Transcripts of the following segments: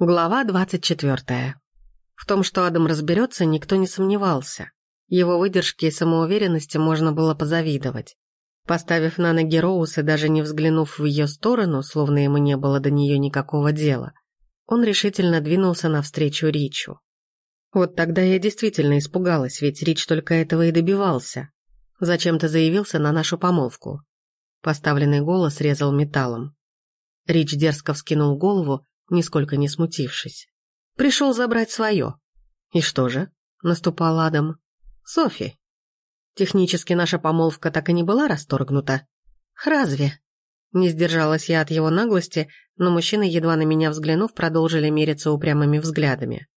Глава двадцать четвертая. В том, что Адам разберется, никто не сомневался. Его выдержке и самоуверенности можно было позавидовать. Поставив на ноги Роуз и даже не взглянув в ее сторону, словно ему не было до нее никакого дела, он решительно двинулся навстречу Ричу. Вот тогда я действительно испугалась, ведь Рич только этого и добивался. Зачем ты заявился на нашу помолвку? Поставленный голос резал металлом. Рич дерзко вскинул голову, нисколько не смутившись. «Пришел забрать свое». «И что же?» — наступал Адам. «Софи». «Технически наша помолвка так и не была расторгнута?» «Разве?» Не сдержалась я от его наглости, но мужчины, едва на меня взглянув, продолжили мериться упрямыми взглядами.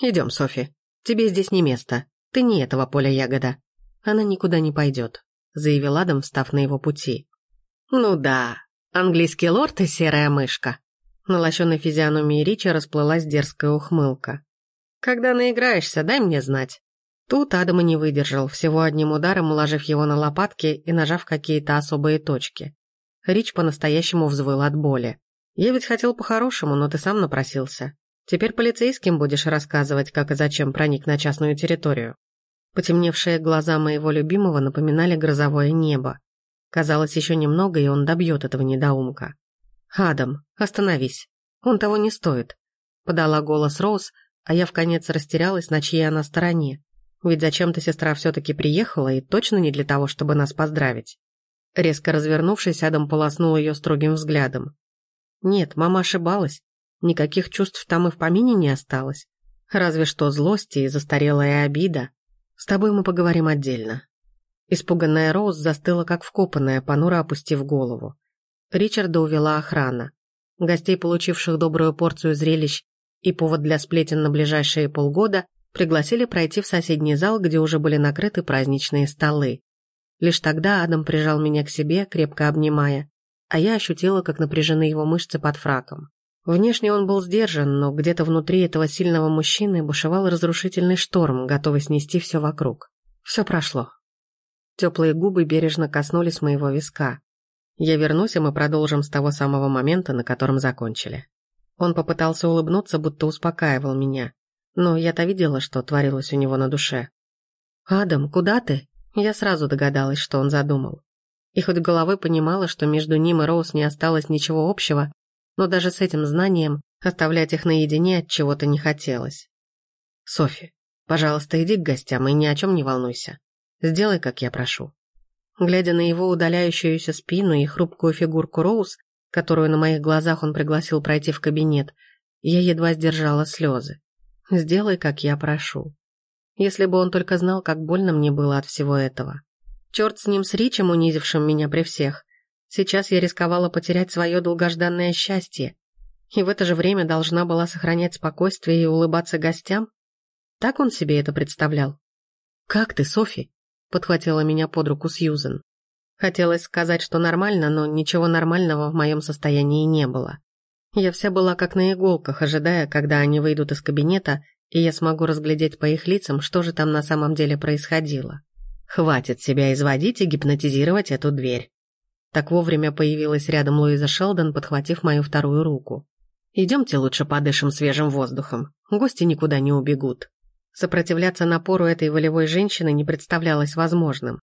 «Идем, Софи. Тебе здесь не место. Ты не этого поля ягода. Она никуда не пойдет», — заявил Адам, встав на его пути. «Ну да, английский лорд и серая мышка», на лощеной физиономии Рича расплылась дерзкая ухмылка. «Когда наиграешься, дай мне знать». Тут Адам и не выдержал, всего одним ударом уложив его на лопатки и нажав какие-то особые точки. Рич по-настоящему взвыл от боли. «Я ведь хотел по-хорошему, но ты сам напросился. Теперь полицейским будешь рассказывать, как и зачем проник на частную территорию». Потемневшие глаза моего любимого напоминали грозовое небо. Казалось, еще немного, и он добьет этого недоумка. «Адам, остановись. Он того не стоит», — подала голос Роуз, а я в конец растерялась, на чьей она стороне. Ведь зачем-то сестра все-таки приехала, и точно не для того, чтобы нас поздравить. Резко развернувшись, Адам полоснул ее строгим взглядом. Нет, мама ошибалась. Никаких чувств там и в помине не осталось. Разве что злости и застарелая обида. С тобой мы поговорим отдельно. Испуганная Роуз застыла как вкопанная, понуро опустив голову. Ричарда увела охрана. Гостей, получивших добрую порцию зрелищ и повод для сплетен на ближайшие полгода, пригласили пройти в соседний зал, где уже были накрыты праздничные столы. Лишь тогда Адам прижал меня к себе, крепко обнимая, а я ощутила, как напряжены его мышцы под фраком. Внешне он был сдержан, но где-то внутри этого сильного мужчины бушевал разрушительный шторм, готовый снести все вокруг. Все прошло. Теплые губы бережно коснулись моего виска. Я вернусь, и мы продолжим с того самого момента, на котором закончили. Он попытался улыбнуться, будто успокаивал меня. Но я-то видела, что творилось у него на душе. «Адам, куда ты?» Я сразу догадалась, что он задумал. И хоть головой понимала, что между ним и Роуз не осталось ничего общего, но даже с этим знанием оставлять их наедине от чего-то не хотелось. «Софи, пожалуйста, иди к гостям и ни о чем не волнуйся. Сделай, как я прошу». Глядя на его удаляющуюся спину и хрупкую фигурку Роуз, которую на моих глазах он пригласил пройти в кабинет, я едва сдержала слезы. «Сделай, как я прошу». Если бы он только знал, как больно мне было от всего этого. Черт с ним, с Ричем, унизившим меня при всех. Сейчас я рисковала потерять свое долгожданное счастье. И в это же время должна была сохранять спокойствие и улыбаться гостям? Так он себе это представлял? «Как ты, Софи?» Подхватила меня под руку Сьюзен. Хотелось сказать, что нормально, но ничего нормального в моем состоянии не было. Я вся была как на иголках, ожидая, когда они выйдут из кабинета, и я смогу разглядеть по их лицам, что же там на самом деле происходило. Хватит себя изводить и гипнотизировать эту дверь. Так вовремя появилась рядом Луиза Шелдон, подхватив мою вторую руку. «Идемте лучше подышим свежим воздухом. Гости никуда не убегут». Сопротивляться напору этой волевой женщины не представлялось возможным.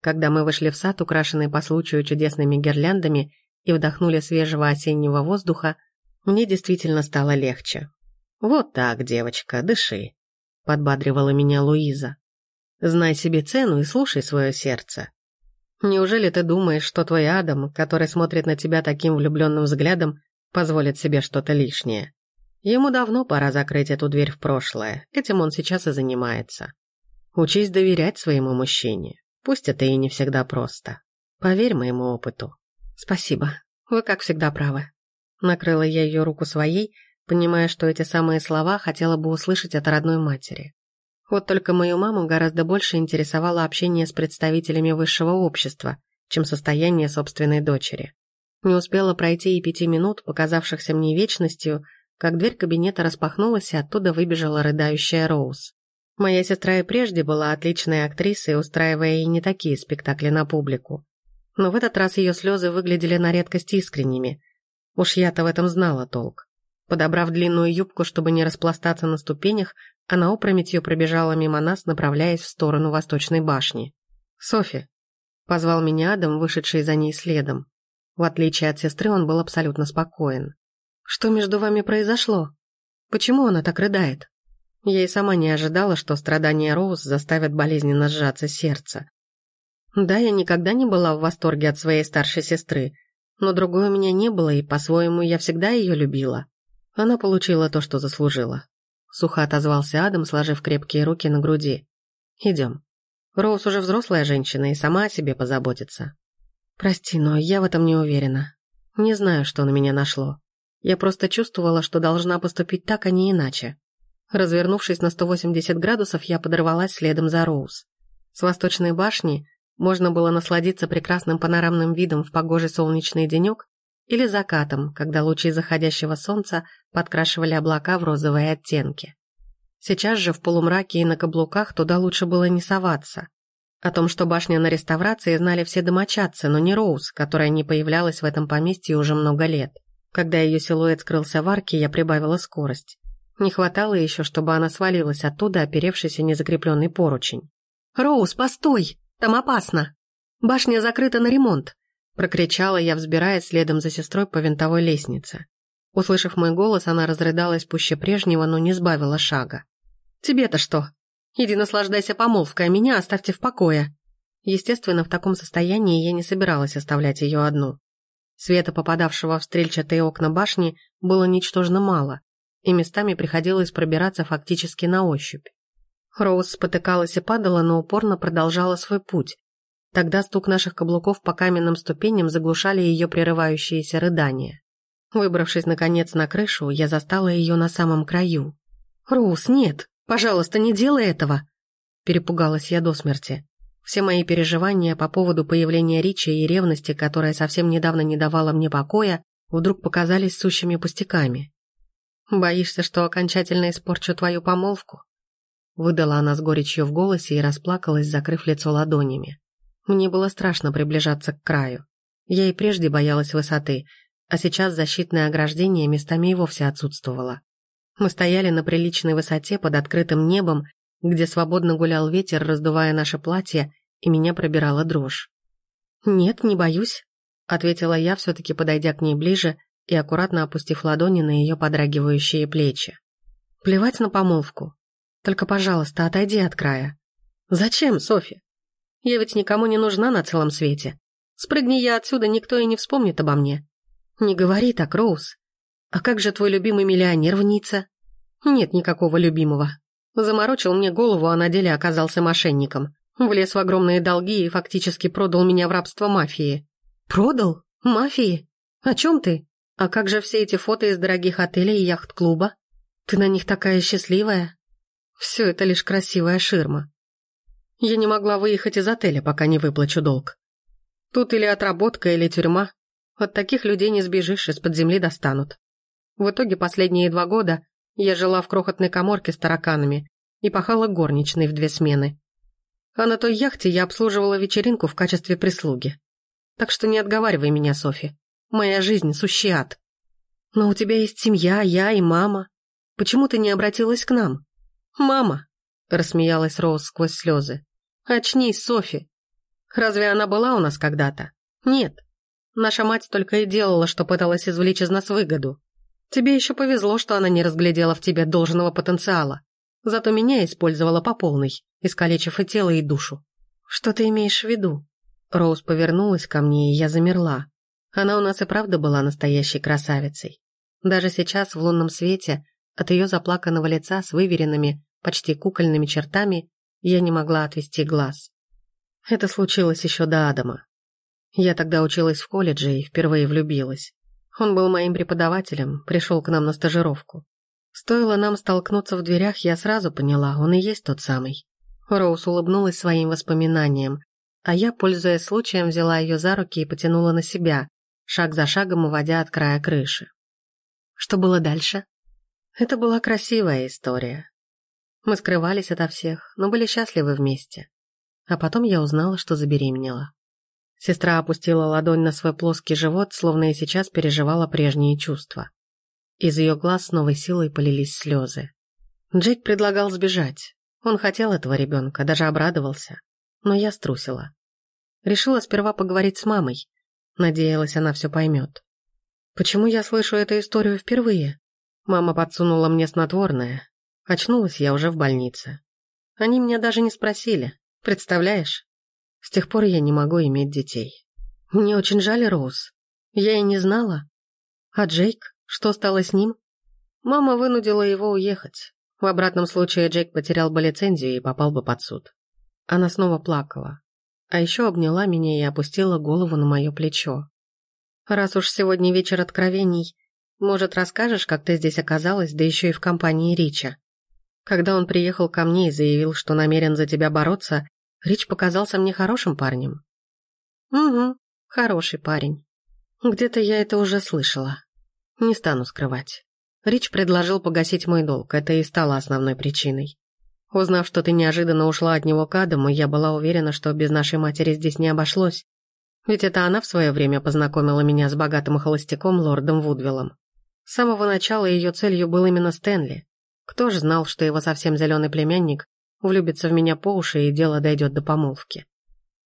Когда мы вышли в сад, украшенный по случаю чудесными гирляндами, и вдохнули свежего осеннего воздуха, мне действительно стало легче. «Вот так, девочка, дыши», — подбадривала меня Луиза. «Знай себе цену и слушай свое сердце. Неужели ты думаешь, что твой Адам, который смотрит на тебя таким влюбленным взглядом, позволит себе что-то лишнее? Ему давно пора закрыть эту дверь в прошлое, этим он сейчас и занимается. Учись доверять своему мужчине, пусть это и не всегда просто. Поверь моему опыту. Спасибо, вы как всегда правы. Накрыла я ее руку своей, понимая, что эти самые слова хотела бы услышать от родной матери. Вот только мою маму гораздо больше интересовало общение с представителями высшего общества, чем состояние собственной дочери. Не успела пройти и пяти минут, показавшихся мне вечностью, как дверь кабинета распахнулась, и оттуда выбежала рыдающая Роуз. Моя сестра и прежде была отличной актрисой, устраивая и не такие спектакли на публику. Но в этот раз ее слезы выглядели на редкость искренними. Уж я-то в этом знала толк. Подобрав длинную юбку, чтобы не распластаться на ступенях, она опрометью пробежала мимо нас, направляясь в сторону восточной башни. «Софи!» — позвал меня Адам, вышедший за ней следом. В отличие от сестры, он был абсолютно спокоен. «Что между вами произошло? Почему она так рыдает?» Я и сама не ожидала, что страдания Роуз заставят болезненно сжаться сердце. Да, я никогда не была в восторге от своей старшей сестры, но другой у меня не было, и по-своему я всегда ее любила. Она получила то, что заслужила. Сухо отозвался Адам, сложив крепкие руки на груди. «Идем. Роуз уже взрослая женщина и сама о себе позаботится. Прости, но я в этом не уверена. Не знаю, что на меня нашло. Я просто чувствовала, что должна поступить так, а не иначе. Развернувшись на 180 градусов, я подорвалась следом за Роуз. С восточной башни можно было насладиться прекрасным панорамным видом в погожий солнечный денек или закатом, когда лучи заходящего солнца подкрашивали облака в розовые оттенки. Сейчас же в полумраке и на каблуках туда лучше было не соваться. О том, что башня на реставрации, знали все домочадцы, но не Роуз, которая не появлялась в этом поместье уже много лет. Когда ее силуэт скрылся в арке, я прибавила скорость. Не хватало еще, чтобы она свалилась оттуда, оперевшись о незакрепленный поручень. «Роуз, постой! Там опасно! Башня закрыта на ремонт!» Прокричала я, взбираясь следом за сестрой по винтовой лестнице. Услышав мой голос, она разрыдалась пуще прежнего, но не сбавила шага. «Тебе-то что? Иди наслаждайся помолвкой, а меня оставьте в покое!» Естественно, в таком состоянии я не собиралась оставлять ее одну. Света, попадавшего в стрельчатые окна башни, было ничтожно мало, и местами приходилось пробираться фактически на ощупь. Роуз спотыкалась и падала, но упорно продолжала свой путь, Тогда стук наших каблуков по каменным ступеням заглушали ее прерывающиеся рыдания. Выбравшись, наконец, на крышу, я застала ее на самом краю. «Рус, нет! Пожалуйста, не делай этого!» Перепугалась я до смерти. Все мои переживания по поводу появления Ричи и ревности, которая совсем недавно не давала мне покоя, вдруг показались сущими пустяками. «Боишься, что окончательно испорчу твою помолвку?» Выдала она с горечью в голосе и расплакалась, закрыв лицо ладонями. Мне было страшно приближаться к краю. Я и прежде боялась высоты, а сейчас защитное ограждение местами и вовсе отсутствовало. Мы стояли на приличной высоте под открытым небом, где свободно гулял ветер, раздувая наше платье, и меня пробирала дрожь. «Нет, не боюсь», — ответила я, все-таки подойдя к ней ближе и аккуратно опустив ладони на ее подрагивающие плечи. «Плевать на помолвку. Только, пожалуйста, отойди от края». «Зачем, Софи? Я ведь никому не нужна на целом свете. Спрыгни я отсюда, никто и не вспомнит обо мне. Не говори так, Роуз. А как же твой любимый миллионер в Ницце? Нет никакого любимого. Заморочил мне голову, а на деле оказался мошенником. Влез в огромные долги и фактически продал меня в рабство мафии. Продал? Мафии? О чем ты? А как же все эти фото из дорогих отелей и яхт-клуба? Ты на них такая счастливая. Все это лишь красивая ширма. Я не могла выехать из отеля, пока не выплачу долг. Тут или отработка, или тюрьма. От таких людей не сбежишь, из-под земли достанут. В итоге последние два года я жила в крохотной коморке с тараканами и пахала горничной в две смены. А на той яхте я обслуживала вечеринку в качестве прислуги. Так что не отговаривай меня, Софи. Моя жизнь — сущий ад. Но у тебя есть семья, я и мама. Почему ты не обратилась к нам? Мама, — рассмеялась Роуз сквозь слезы. «Очнись, Софи. Разве она была у нас когда-то? Нет. Наша мать только и делала, что пыталась извлечь из нас выгоду. Тебе еще повезло, что она не разглядела в тебе должного потенциала. Зато меня использовала по полной, искалечив и тело, и душу. Что ты имеешь в виду?» Роуз повернулась ко мне, и я замерла. Она у нас и правда была настоящей красавицей. Даже сейчас, в лунном свете, от ее заплаканного лица с выверенными, почти кукольными чертами, я не могла отвести глаз. Это случилось еще до Адама. Я тогда училась в колледже и впервые влюбилась. Он был моим преподавателем, пришел к нам на стажировку. Стоило нам столкнуться в дверях, я сразу поняла, он и есть тот самый. Роуз улыбнулась своим воспоминаниям, а я, пользуясь случаем, взяла ее за руки и потянула на себя, шаг за шагом уводя от края крыши. Что было дальше? Это была красивая история. Мы скрывались ото всех, но были счастливы вместе. А потом я узнала, что забеременела. Сестра опустила ладонь на свой плоский живот, словно и сейчас переживала прежние чувства. Из ее глаз с новой силой полились слезы. Джейк предлагал сбежать. Он хотел этого ребенка, даже обрадовался. Но я струсила. Решила сперва поговорить с мамой. Надеялась, она все поймет. Почему я слышу эту историю впервые? Мама подсунула мне снотворное. Очнулась я уже в больнице. Они меня даже не спросили. Представляешь? С тех пор я не могу иметь детей. Мне очень жаль, Роуз. Я и не знала. А Джейк? Что стало с ним? Мама вынудила его уехать. В обратном случае Джейк потерял бы лицензию и попал бы под суд. Она снова плакала. А еще обняла меня и опустила голову на мое плечо. «Раз уж сегодня вечер откровений, может, расскажешь, как ты здесь оказалась, да еще и в компании Рича?» Когда он приехал ко мне и заявил, что намерен за тебя бороться, Рич показался мне хорошим парнем. Угу, хороший парень. Где-то я это уже слышала. Не стану скрывать. Рич предложил погасить мой долг, это и стало основной причиной. Узнав, что ты неожиданно ушла от него к Адаму, я была уверена, что без нашей матери здесь не обошлось. Ведь это она в свое время познакомила меня с богатым холостяком лордом Вудвиллом. С самого начала ее целью был именно Стэнли. Кто ж знал, что его совсем зеленый племянник влюбится в меня по уши и дело дойдет до помолвки.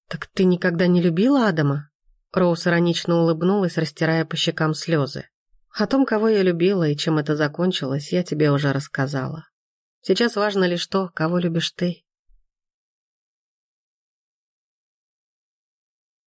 «Так ты никогда не любила Адама?» Роуз иронично улыбнулась, растирая по щекам слезы. «О том, кого я любила и чем это закончилось, я тебе уже рассказала. Сейчас важно лишь то, кого любишь ты».